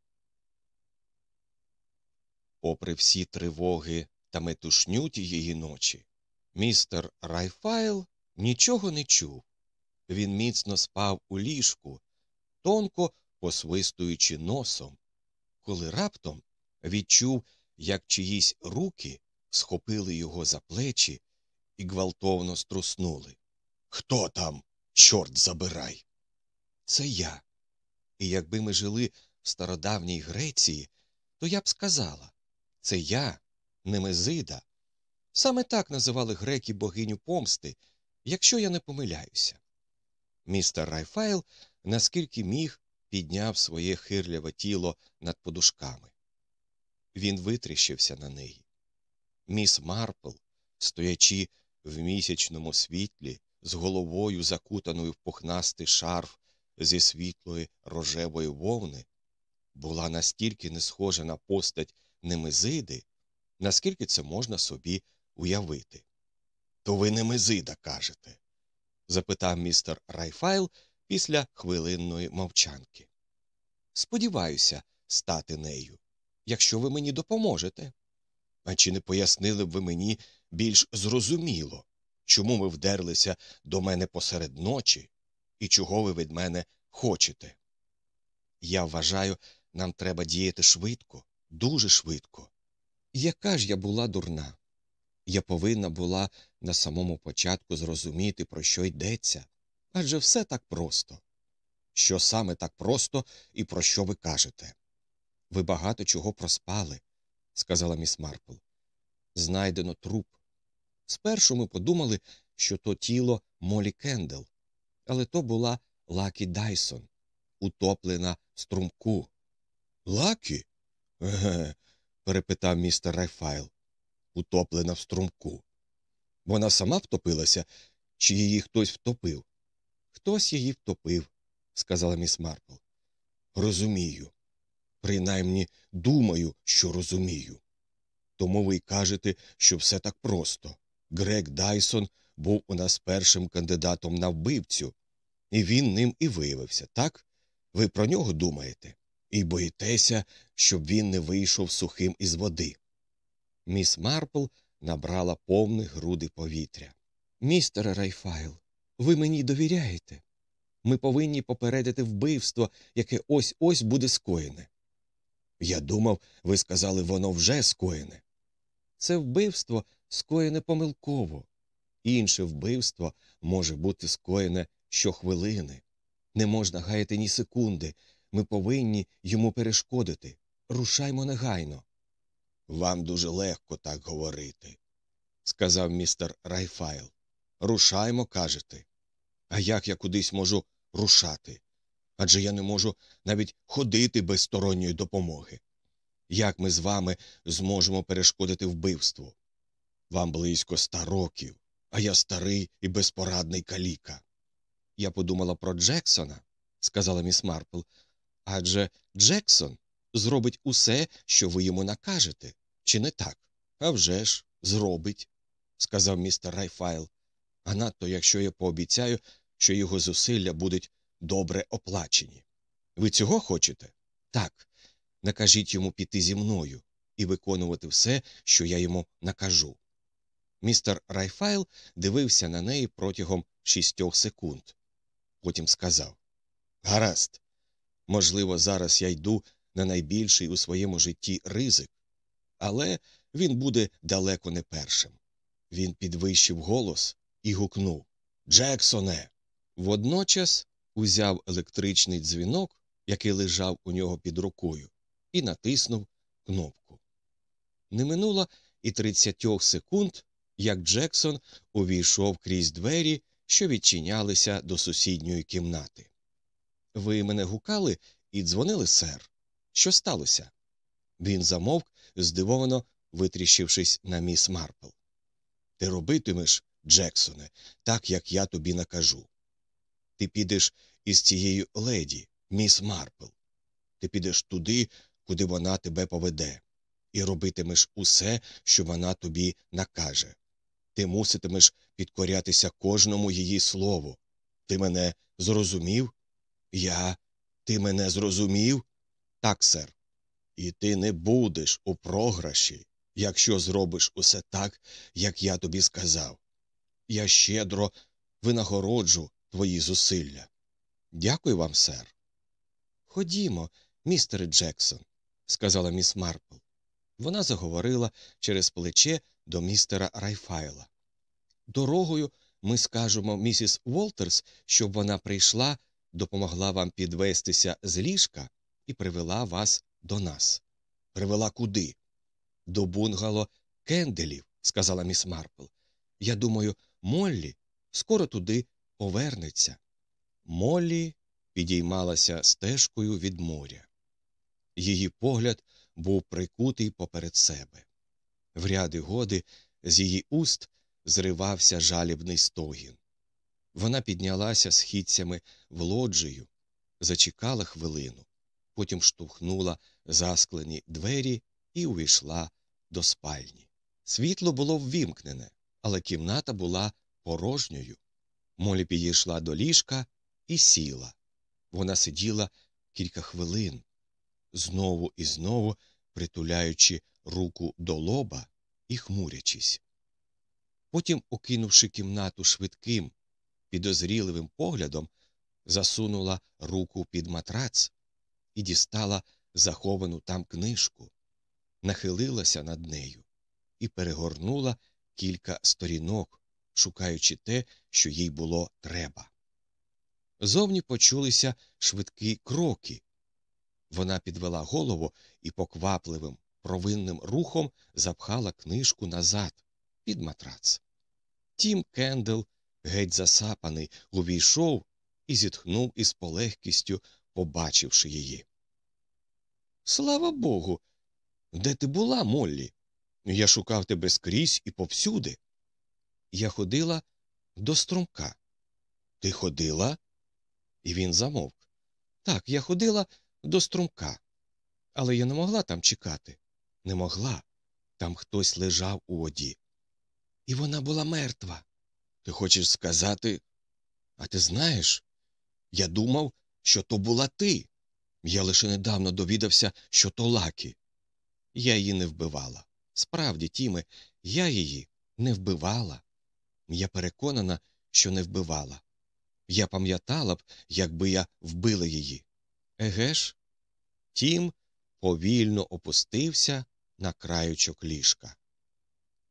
Попри всі тривоги та метушню тієї ночі, містер Райфайл нічого не чув. Він міцно спав у ліжку, тонко посвистуючи носом, коли раптом відчув, як чиїсь руки схопили його за плечі і гвалтовно струснули. Хто там, чорт забирай? Це я. І якби ми жили в стародавній Греції, то я б сказала це я, Немезида. Саме так називали греки богиню помсти, якщо я не помиляюся. Містер Райфайл, наскільки міг, підняв своє хирляве тіло над подушками. Він витріщився на неї. Міс Марпл, стоячи в місячному світлі, з головою закутаною в пухнастий шарф зі світлої рожевої вовни, була настільки не схожа на постать Немезиди, наскільки це можна собі уявити. То ви Немезида кажете? запитав містер Райфайл після хвилинної мовчанки. Сподіваюся, стати нею, якщо ви мені допоможете. А чи не пояснили б ви мені більш зрозуміло, чому ви вдерлися до мене посеред ночі і чого ви від мене хочете? Я вважаю, нам треба діяти швидко, дуже швидко. Яка ж я була дурна? Я повинна була на самому початку зрозуміти, про що йдеться, адже все так просто. Що саме так просто і про що ви кажете? Ви багато чого проспали, сказала міс Марпл. Знайдено труп. Спершу ми подумали, що то тіло Молі Кендел, але то була Лакі Дайсон, утоплена в струмку. Лакі? Еге, перепитав містер Райфайл. Утоплена в струмку. Вона сама втопилася, чи її хтось втопив? Хтось її втопив, сказала міс Марпл. Розумію. Принаймні думаю, що розумію. Тому ви й кажете, що все так просто. Грег Дайсон був у нас першим кандидатом на вбивцю, і він ним і виявився, так? Ви про нього думаєте? І боїтеся, щоб він не вийшов сухим із води. Міс Марпл набрала повні груди повітря. Містере Райфайл, ви мені довіряєте? Ми повинні попередити вбивство, яке ось ось буде скоєне. Я думав, ви сказали, воно вже скоєне. Це вбивство скоєне помилково. Інше вбивство може бути скоєне щохвилини. Не можна гаяти ні секунди. Ми повинні йому перешкодити. Рушаймо негайно. Вам дуже легко так говорити, сказав містер Райфайл. Рушаймо, кажете. А як я кудись можу рушати? Адже я не можу навіть ходити без сторонньої допомоги. Як ми з вами зможемо перешкодити вбивству? Вам близько ста років, а я старий і безпорадний каліка. Я подумала про Джексона, сказала міс Марпл, адже Джексон зробить усе, що ви йому накажете, чи не так? «А вже ж, зробить, сказав містер Райфайл. А надто, якщо я пообіцяю, що його зусилля будуть добре оплачені. Ви цього хочете? Так. Накажіть йому піти зі мною. і виконувати все, що я йому накажу. Містер Райфайл дивився на неї протягом шістьох секунд. Потім сказав Гаразд, можливо, зараз я йду на найбільший у своєму житті ризик, але він буде далеко не першим. Він підвищив голос і гукнув Джексоне. Водночас узяв електричний дзвінок, який лежав у нього під рукою, і натиснув кнопку. Не минуло і тридцятьох секунд, як Джексон увійшов крізь двері, що відчинялися до сусідньої кімнати. Ви мене гукали і дзвонили, сер. Що сталося? Він замовк, здивовано витріщившись на міс Марпл. Ти робитимеш, Джексоне, так, як я тобі накажу. Ти підеш із цією леді, міс Марпл. Ти підеш туди, куди вона тебе поведе, і робитимеш усе, що вона тобі накаже. Ти муситимеш підкорятися кожному її слову. Ти мене зрозумів? Я. Ти мене зрозумів? Так, сер. І ти не будеш у програші, якщо зробиш усе так, як я тобі сказав. Я щедро винагороджу твої зусилля. Дякую вам, сер. Ходімо, містере Джексон, сказала міс Марпл. Вона заговорила через плече до містера Райфайла. Дорогою ми скажемо місіс Волтерс, щоб вона прийшла, допомогла вам підвестися з ліжка і привела вас до нас. Привела куди? До бунгало Кенделів, сказала міс Марпл. Я думаю, Моллі скоро туди повернеться. Моллі підіймалася стежкою від моря. Її погляд був прикутий поперед себе. В ряди годи з її уст зривався жалібний стогін. Вона піднялася східцями в лоджію, зачекала хвилину, потім штовхнула засклені двері і увійшла до спальні. Світло було ввімкнене, але кімната була порожньою. Молі підійшла до ліжка і сіла. Вона сиділа кілька хвилин, знову і знову притуляючи руку до лоба і хмурячись. Потім, окинувши кімнату швидким, підозріливим поглядом, засунула руку під матрац і дістала заховану там книжку, нахилилася над нею і перегорнула кілька сторінок, шукаючи те, що їй було треба. Зовні почулися швидкі кроки. Вона підвела голову і поквапливим, провинним рухом запхала книжку назад під матрац. Тім Кендел, геть засапаний, увійшов і зітхнув із полегкістю, побачивши її. Слава Богу. Де ти була, Моллі? Я шукав тебе скрізь і повсюди. Я ходила до струмка. Ти ходила? І він замовк. Так, я ходила до струмка. Але я не могла там чекати. Не могла. Там хтось лежав у воді. І вона була мертва. Ти хочеш сказати. А ти знаєш? Я думав, що то була ти. Я лише недавно довідався, що то Лакі. Я її не вбивала. Справді, Тіме, я її не вбивала. Я переконана, що не вбивала. Я пам'ятала б, якби я вбила її. Еге ж? Тім повільно опустився на краючок ліжка.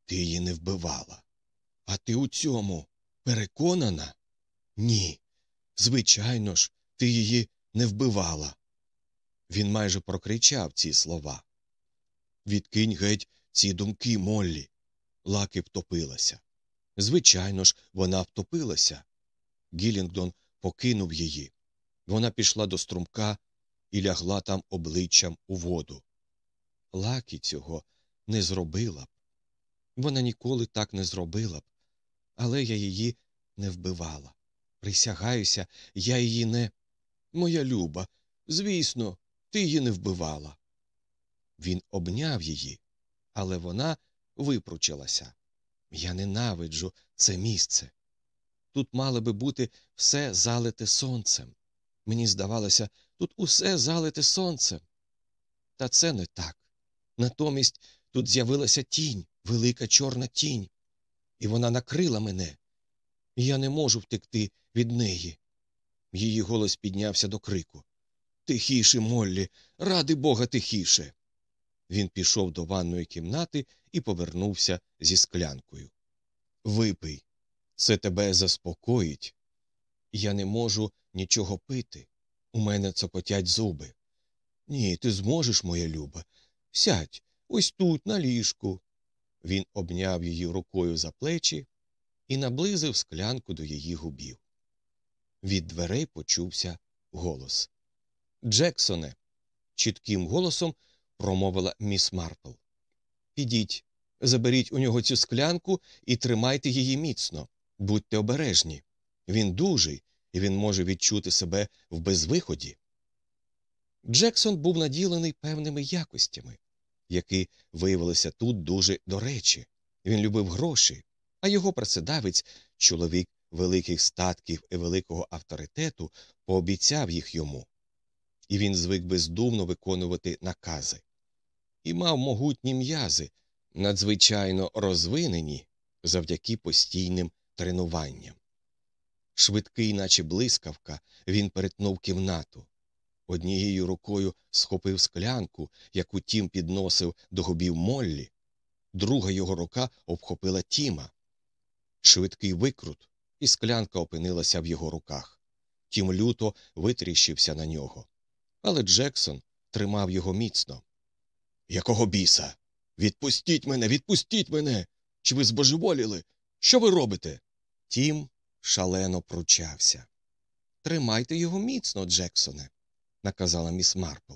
Ти її не вбивала. А ти у цьому переконана? Ні. Звичайно ж, ти її не вбивала. Він майже прокричав ці слова. Відкинь геть ці думки Моллі. Лаки втопилася. Звичайно ж, вона втопилася. Гілінгдон покинув її. Вона пішла до струмка і лягла там обличчям у воду. Лакі цього не зробила б. Вона ніколи так не зробила б, але я її не вбивала. Присягаюся, я її не. Моя люба, звісно, ти її не вбивала. Він обняв її, але вона випручилася. Я ненавиджу це місце. Тут мало би бути все залите сонцем. Мені здавалося, тут усе залите сонцем. Та це не так. Натомість тут з'явилася тінь, велика чорна тінь, і вона накрила мене. І я не можу втекти від неї. Її голос піднявся до крику. Тихіше, Моллі, ради бога, тихіше. Він пішов до ванної кімнати і повернувся зі склянкою. Випий, це тебе заспокоїть. Я не можу нічого пити. У мене цокотять зуби. Ні, ти зможеш, моя люба. Сядь, ось тут, на ліжку. Він обняв її рукою за плечі і наблизив склянку до її губів. Від дверей почувся голос. Джексоне, чітким голосом промовила міс Марпл. Підіть, заберіть у нього цю склянку і тримайте її міцно. Будьте обережні. Він дужий, і він може відчути себе в безвиході. Джексон був наділений певними якостями, які виявилися тут дуже до речі. Він любив гроші, а його працедавець, чоловік великих статків і великого авторитету, пообіцяв їх йому. І він звик бездумно виконувати накази. І мав могутні м'язи, надзвичайно розвинені завдяки постійним тренуванням. Швидкий, наче блискавка, він перетнув кімнату. Однією рукою схопив склянку, яку тім підносив до губів Моллі, друга його рука обхопила Тіма. Швидкий викрут, і склянка опинилася в його руках. Тім люто витріщився на нього. Але Джексон тримав його міцно. Якого біса? Відпустіть мене, відпустіть мене. Чи ви збожеволіли? Що ви робите? Тім шалено пручався. Тримайте його міцно, Джексоне, наказала міс Марпл.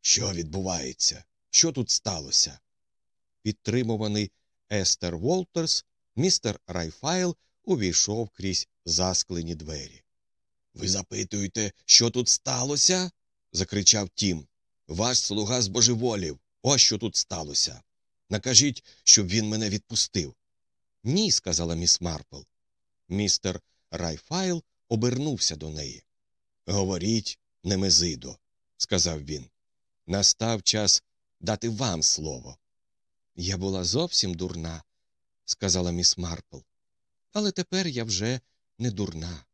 Що відбувається? Що тут сталося? Підтримуваний Естер Волтерс, містер Райфайл увійшов крізь засклені двері. Ви запитуєте, що тут сталося? закричав Тім. Ваш слуга збожеволів. Ось що тут сталося. Накажіть, щоб він мене відпустив. Ні, сказала міс Марпл. Містер Райфайл обернувся до неї. Говоріть, Немезидо, сказав він. Настав час дати вам слово. Я була зовсім дурна, сказала міс Марпл. Але тепер я вже не дурна.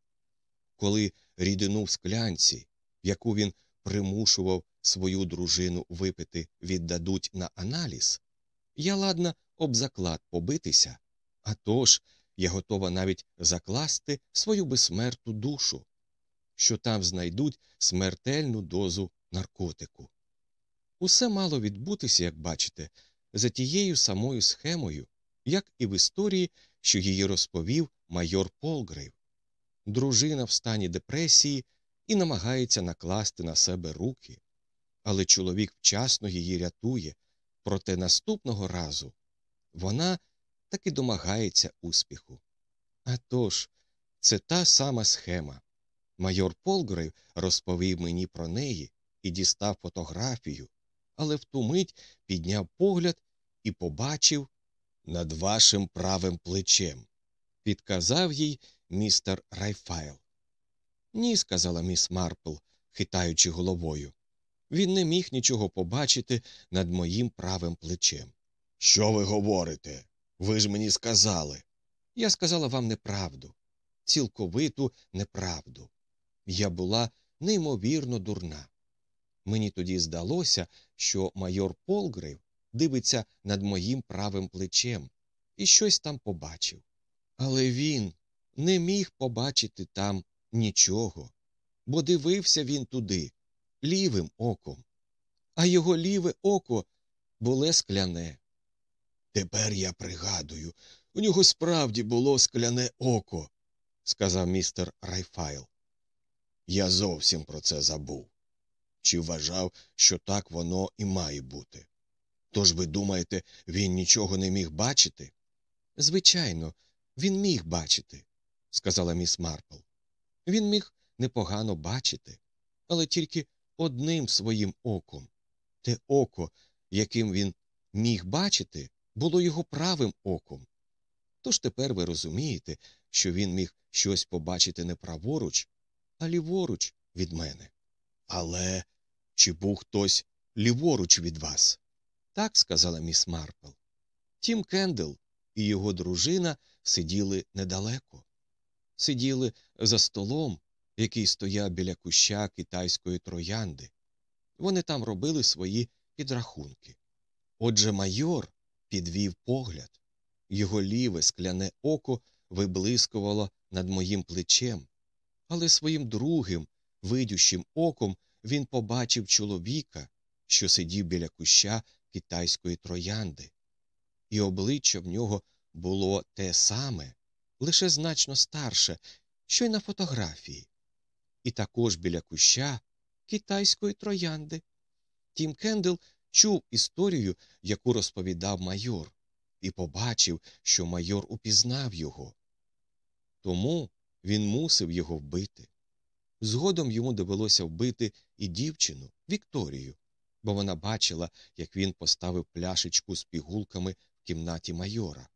Коли рідину в склянці, яку він примушував свою дружину випити, віддадуть на аналіз, я ладна об заклад побитися, а тож я готова навіть закласти свою безсмерту душу, що там знайдуть смертельну дозу наркотику. Усе мало відбутися, як бачите, за тією самою схемою, як і в історії, що її розповів майор Полгрейв. Дружина в стані депресії і намагається накласти на себе руки, але чоловік вчасно її рятує, проте наступного разу вона таки домагається успіху. А тож, це та сама схема. Майор Палгрейв розповів мені про неї і дістав фотографію, але в ту мить підняв погляд і побачив над вашим правим плечем, підказав їй містер Райфайл. Ні, сказала міс Марпл, хитаючи головою. Він не міг нічого побачити над моїм правим плечем. Що ви говорите? Ви ж мені сказали. Я сказала вам неправду, цілковиту неправду. Я була неймовірно дурна. Мені тоді здалося, що майор Полгрейв дивиться над моїм правим плечем і щось там побачив. Але він не міг побачити там нічого, бо дивився він туди лівим оком, а його ліве око було скляне. Тепер я пригадую, у нього справді було скляне око, сказав містер Райфайл. Я зовсім про це забув. Чи вважав, що так воно і має бути? Тож ви думаєте, він нічого не міг бачити? Звичайно, він міг бачити, сказала міс Марпл. Він міг непогано бачити, але тільки одним своїм оком. Те око, яким він міг бачити, було його правим оком. Тож тепер ви розумієте, що він міг щось побачити не праворуч, а ліворуч від мене. Але чи був хтось ліворуч від вас? Так сказала міс Марпл. Тім Кендел і його дружина сиділи недалеко, сиділи за столом, який стояв біля куща китайської троянди. Вони там робили свої підрахунки. Отже, майор підвів погляд. Його ліве скляне око виблискувало над моїм плечем, але своїм другим, видющим оком він побачив чоловіка, що сидів біля куща китайської троянди, і обличчя в нього було те саме, лише значно старше, що й на фотографії, і також біля куща китайської троянди. Тім Кендел чув історію, яку розповідав майор, і побачив, що майор упізнав його. Тому він мусив його вбити. Згодом йому довелося вбити і дівчину Вікторію, бо вона бачила, як він поставив пляшечку з пігулками в кімнаті майора.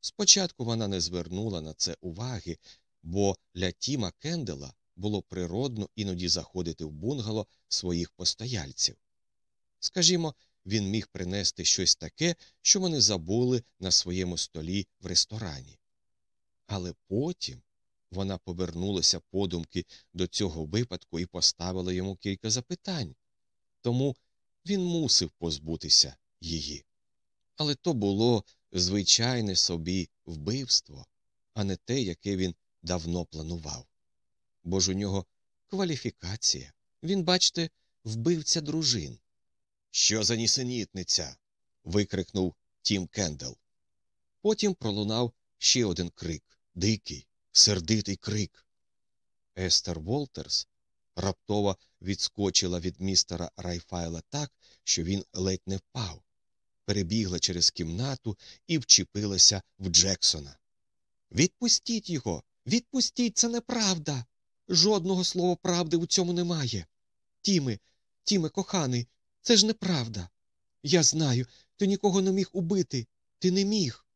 Спочатку вона не звернула на це уваги, бо для Тіма Кендела було природно іноді заходити в бунгало своїх постояльців. Скажімо, він міг принести щось таке, що вони забули на своєму столі в ресторані. Але потім вона повернулася подумки до цього випадку і поставила йому кілька запитань, тому він мусив позбутися її. Але то було звичайне собі вбивство, а не те, яке він давно планував. Бо ж у нього кваліфікація. Він, бачте, вбивця дружин. Що за нісенітниця? викрикнув Тім Кендел. Потім пролунав ще один крик дикий, сердитий крик. Естер Волтерс раптово відскочила від містера Райфайла так, що він ледь не впав, перебігла через кімнату і вчепилася в Джексона. Відпустіть його, відпустіть, це неправда. Жодного слова правди у цьому немає. Тіме, Тіме, коханий, це ж неправда. Я знаю, ти нікого не міг убити, ти не міг.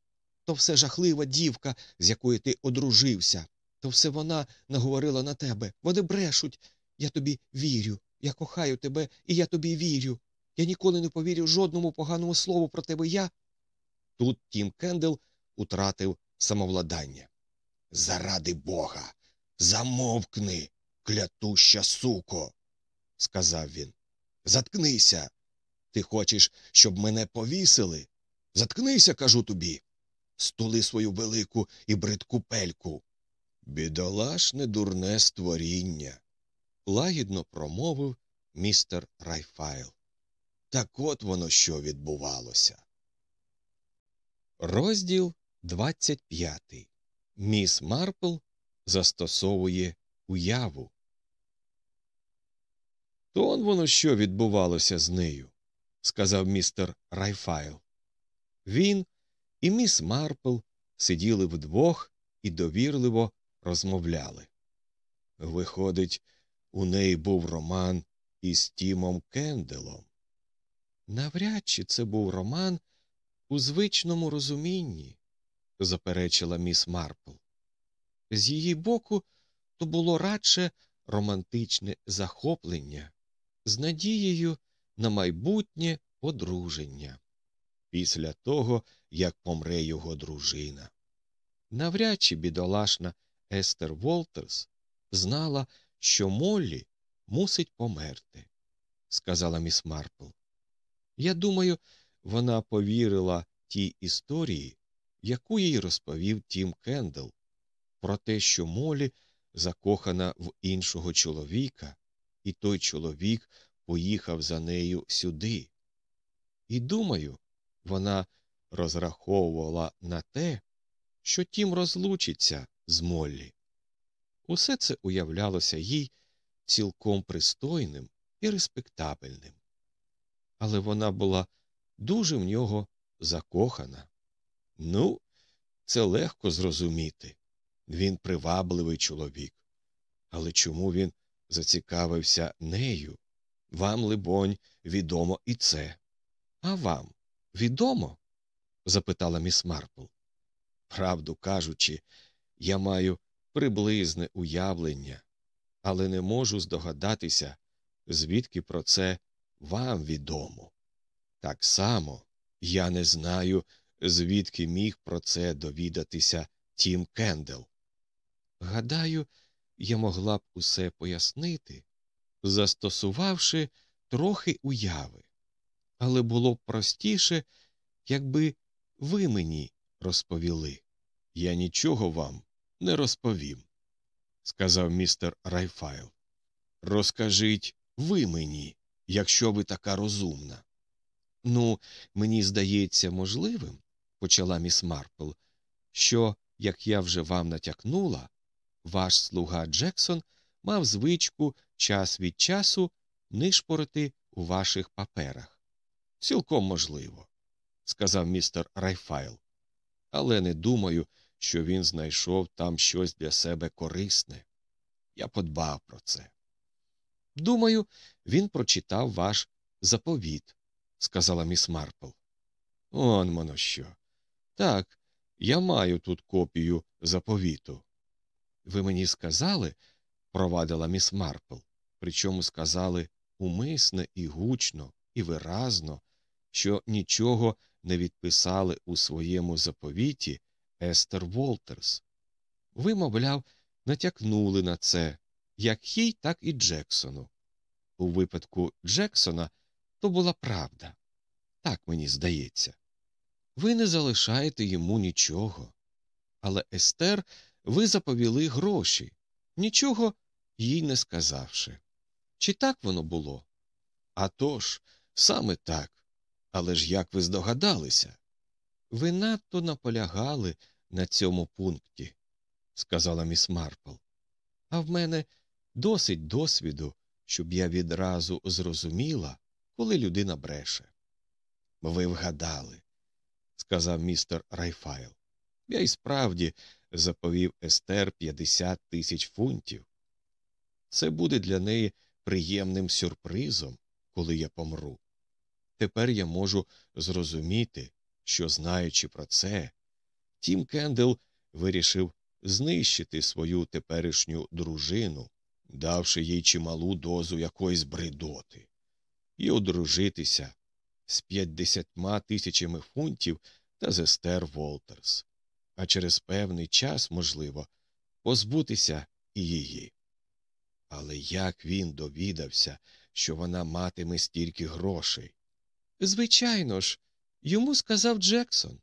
То все жахлива дівка, з якою ти одружився, то все вона наговорила на тебе. Вони брешуть. Я тобі вірю, я кохаю тебе, і я тобі вірю. Я ніколи не повірю жодному поганому слову про тебе. Я. Тут Тім Кендел утратив самовладання. Заради бога, замовкни, клятуща суко, сказав він. Заткнися. Ти хочеш, щоб мене повісили? Заткнися, кажу тобі. Стули свою велику і бридку пельку. Бідолашне дурне створіння, лагідно промовив містер Райфайл. Так от воно що відбувалося. Розділ 25. Міс Марпл застосовує уяву. То он воно що відбувалося з нею, сказав містер Райфайл. Він і міс Марпл сиділи вдвох і довірливо розмовляли. Виходить, у неї був роман із Тімом Кенделом. Навряд чи це був роман у звичному розумінні, заперечила міс Марпл. З її боку, то було радше романтичне захоплення з надією на майбутнє одруження після того, як помре його дружина. Навряд чи бідолашна Естер Волтерс знала, що Моллі мусить померти, сказала міс Марпл. Я думаю, вона повірила тій історії, яку їй розповів Тім Кендел, про те, що Молі закохана в іншого чоловіка, і той чоловік поїхав за нею сюди. І думаю, вона розраховувала на те, що Тім розлучиться з Моллі. Усе це уявлялося їй цілком пристойним і респектабельним. Але вона була дуже в нього закохана. Ну, це легко зрозуміти. Він привабливий чоловік. Але чому він зацікавився нею? Вам, либонь, відомо і це. А вам відомо? запитала міс Марпл. Правду кажучи, я маю приблизне уявлення, але не можу здогадатися, звідки про це вам відомо. Так само я не знаю, звідки міг про це довідатися Тім Кендел. Гадаю, я могла б усе пояснити, застосувавши трохи уяви, але було б простіше, якби ви мені розповіли. Я нічого вам не розповім, сказав містер Райфайл. Розкажіть ви мені, якщо ви така розумна. Ну, мені здається можливим, почала міс Марпл, що, як я вже вам натякнула, ваш слуга Джексон мав звичку час від часу нишпорити у ваших паперах. Цілком можливо, сказав містер Райфайл, але не думаю, що він знайшов там щось для себе корисне. Я подбав про це. Думаю, він прочитав ваш заповіт, сказала міс Марпл. Он воно що. Так, я маю тут копію заповіту. Ви мені сказали, провадила міс Марпл, причому сказали умисне і гучно, і виразно, що нічого не відписали у своєму заповіті Естер Волтерс. Ви, мовляв, натякнули на це як їй, так і Джексону. У випадку Джексона то була правда. Так мені здається. Ви не залишаєте йому нічого. Але Естер ви заповіли гроші, нічого їй не сказавши. Чи так воно було? «А тож, саме так. Але ж як ви здогадалися? Ви надто наполягали на цьому пункті, сказала міс Марпл. А в мене досить досвіду, щоб я відразу зрозуміла, коли людина бреше. Ви вгадали, сказав містер Райфайл. Я й справді заповів Естер 50 тисяч фунтів. Це буде для неї приємним сюрпризом, коли я помру. Тепер я можу зрозуміти, що, знаючи про це, Тім Кендел вирішив знищити свою теперішню дружину, давши їй чималу дозу якоїсь бридоти, і одружитися з п'ятдесятьма тисячами фунтів та з Естер Волтерс, а через певний час, можливо, позбутися і її. Але як він довідався, що вона матиме стільки грошей? Звичайно ж, йому сказав Джексон,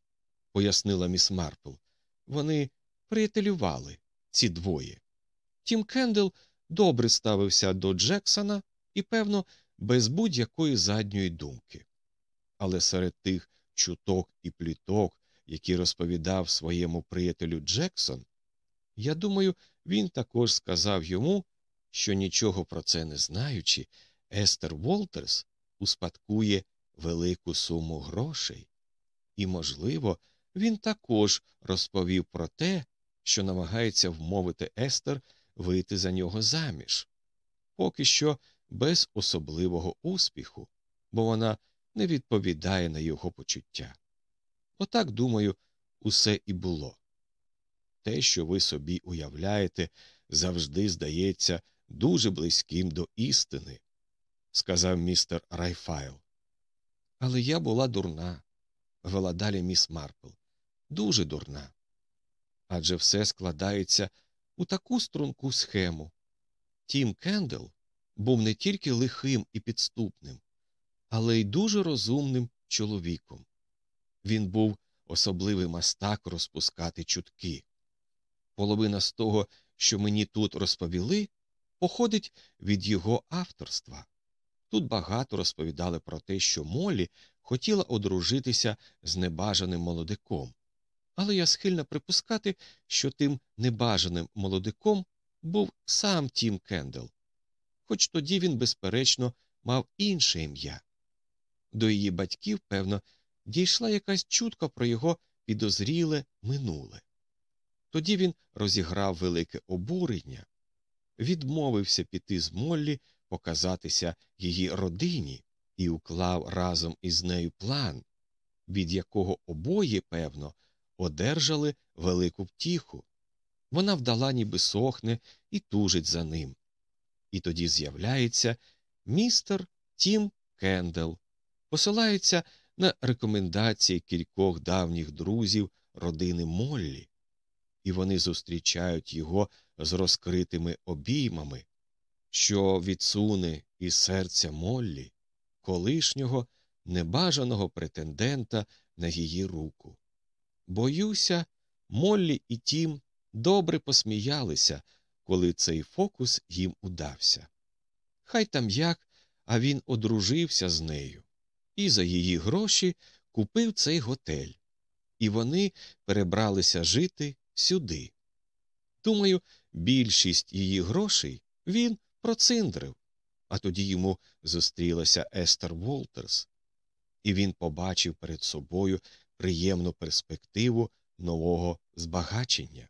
пояснила міс Марпл. Вони приятелювали, ці двоє. Тім Кендел добре ставився до Джексона і, певно, без будь-якої задньої думки. Але серед тих чуток і пліток, які розповідав своєму приятелю Джексон, я думаю, він також сказав йому, що нічого про це не знаючи, Естер Волтерс успадкує велику суму грошей, і, можливо, він також розповів про те, що намагається вмовити Естер вийти за нього заміж, поки що без особливого успіху, бо вона не відповідає на його почуття. Отак, думаю, усе і було. Те, що ви собі уявляєте, завжди здається дуже близьким до істини, сказав містер Райфайл. Але я була дурна, вела далі міс Марпл, дуже дурна. Адже все складається у таку струнку схему. Тім Кендел був не тільки лихим і підступним, але й дуже розумним чоловіком. Він був особливий мастак розпускати чутки. Половина з того, що мені тут розповіли, походить від його авторства. Тут багато розповідали про те, що Молі хотіла одружитися з небажаним молодиком, але я схильна припускати, що тим небажаним молодиком був сам Тім Кендел, хоч тоді він, безперечно, мав інше ім'я. До її батьків, певно, дійшла якась чутка про його підозріле минуле. Тоді він розіграв велике обурення, відмовився піти з Моллі, показатися її родині і уклав разом із нею план, від якого обоє, певно, одержали велику втіху. Вона вдала, ніби сохне і тужить за ним. І тоді з'являється містер Тім Кендел, посилається на рекомендації кількох давніх друзів родини Моллі, і вони зустрічають його з розкритими обіймами, що відсуне із серця Моллі, колишнього небажаного претендента на її руку. Боюся, Моллі і Тім добре посміялися, коли цей фокус їм удався. Хай там як, а він одружився з нею і за її гроші купив цей готель, і вони перебралися жити сюди. Думаю, більшість її грошей він проциндрив, а тоді йому зустрілася Естер Волтерс, і він побачив перед собою приємну перспективу нового збагачення.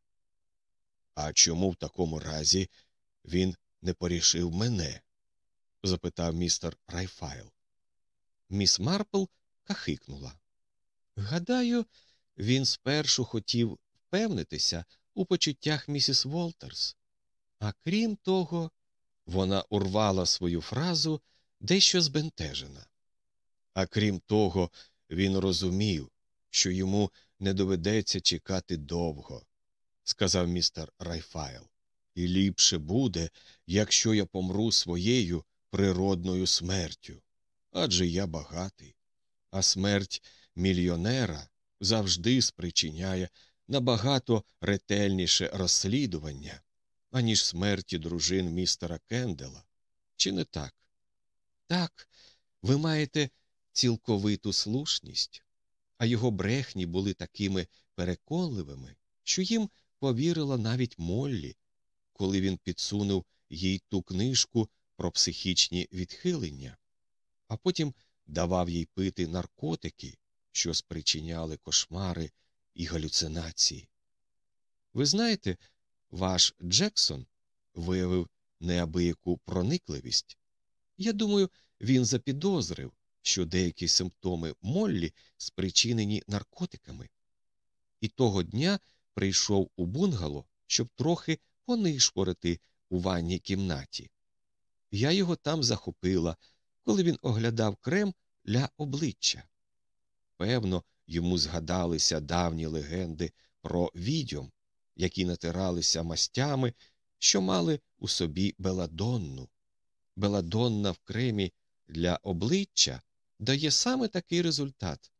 А чому в такому разі він не порішив мене? запитав містер Райфайл. Міс Марпл кахикнула. Гадаю, він спершу хотів впевнитися у почуттях місіс Волтерс. А крім того, вона урвала свою фразу дещо збентежена. А крім того, він розумів, що йому не доведеться чекати довго, сказав містер Райфайл. І ліпше буде, якщо я помру своєю природною смертю. Адже я багатий, а смерть мільйонера завжди спричиняє набагато ретельніше розслідування, аніж смерті дружин містера Кендела. Чи не так? Так, ви маєте цілковиту слушність, а його брехні були такими переконливими, що їм повірила навіть Моллі, коли він підсунув їй ту книжку про психічні відхилення, а потім давав їй пити наркотики, що спричиняли кошмари і галюцинації. Ви знаєте, ваш Джексон виявив неабияку проникливість. Я думаю, він запідозрив, що деякі симптоми Моллі спричинені наркотиками. І того дня прийшов у бунгало, щоб трохи понишпорити у ванній кімнаті. Я його там захопила, коли він оглядав крем для обличчя. Певно, йому згадалися давні легенди про відьом, які натиралися мастями, що мали у собі беладонну. Беладонна в кремі для обличчя дає саме такий результат.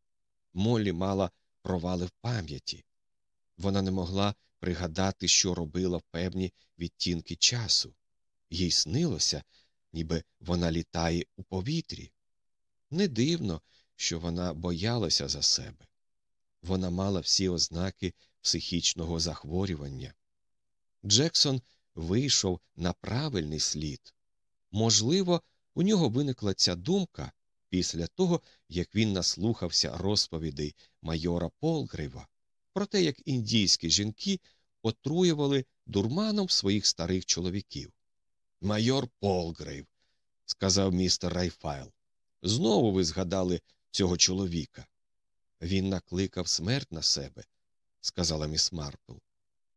Моллі мала провали в пам'яті. Вона не могла пригадати, що робила певні відтінки часу. Їй снилося, ніби вона літає у повітрі. Не дивно, що вона боялася за себе. Вона мала всі ознаки психічного захворювання. Джексон вийшов на правильний слід. Можливо, у нього виникла ця думка після того, як він наслухався розповідей майора Полгрейва про те, як індійські жінки отруювали дурманом своїх старих чоловіків. Майор Полгрейв, сказав містер Райфайл. Знову ви згадали цього чоловіка. Він накликав смерть на себе, сказала міс Марпл,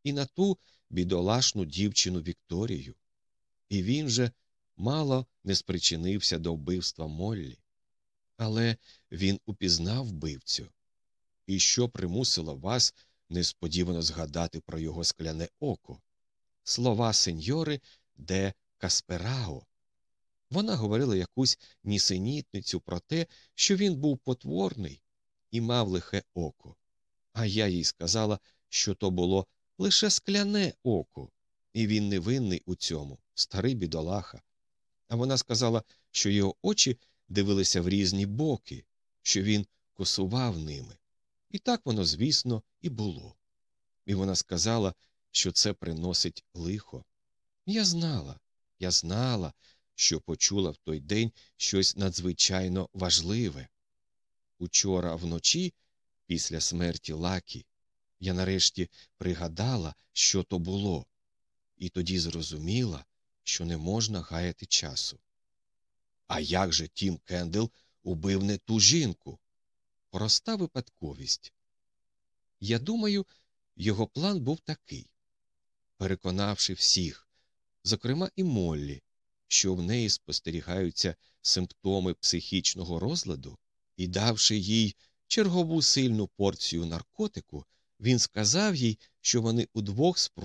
і на ту бідолашну дівчину Вікторію. І він же мало не спричинився до вбивства Моллі. Але він упізнав вбивцю. І що примусило вас несподівано згадати про його скляне око? Слова сеньори де Касперао. Вона говорила якусь нісенітницю про те, що він був потворний і мав лихе око. А я їй сказала, що то було лише скляне око, і він невинний у цьому, старий бідолаха. А вона сказала, що його очі дивилися в різні боки, що він косував ними. І так воно, звісно, і було. І вона сказала, що це приносить лихо. Я знала, я знала, що почула в той день щось надзвичайно важливе. Учора вночі, після смерті Лакі, я нарешті пригадала, що то було, і тоді зрозуміла, що не можна гаяти часу. А як же Тім Кендел убив не ту жінку? Проста випадковість. Я думаю, його план був такий переконавши всіх, зокрема і Моллі, що в неї спостерігаються симптоми психічного розладу, І, давши їй чергову сильну порцію наркотику, він сказав їй, що вони удвох спробують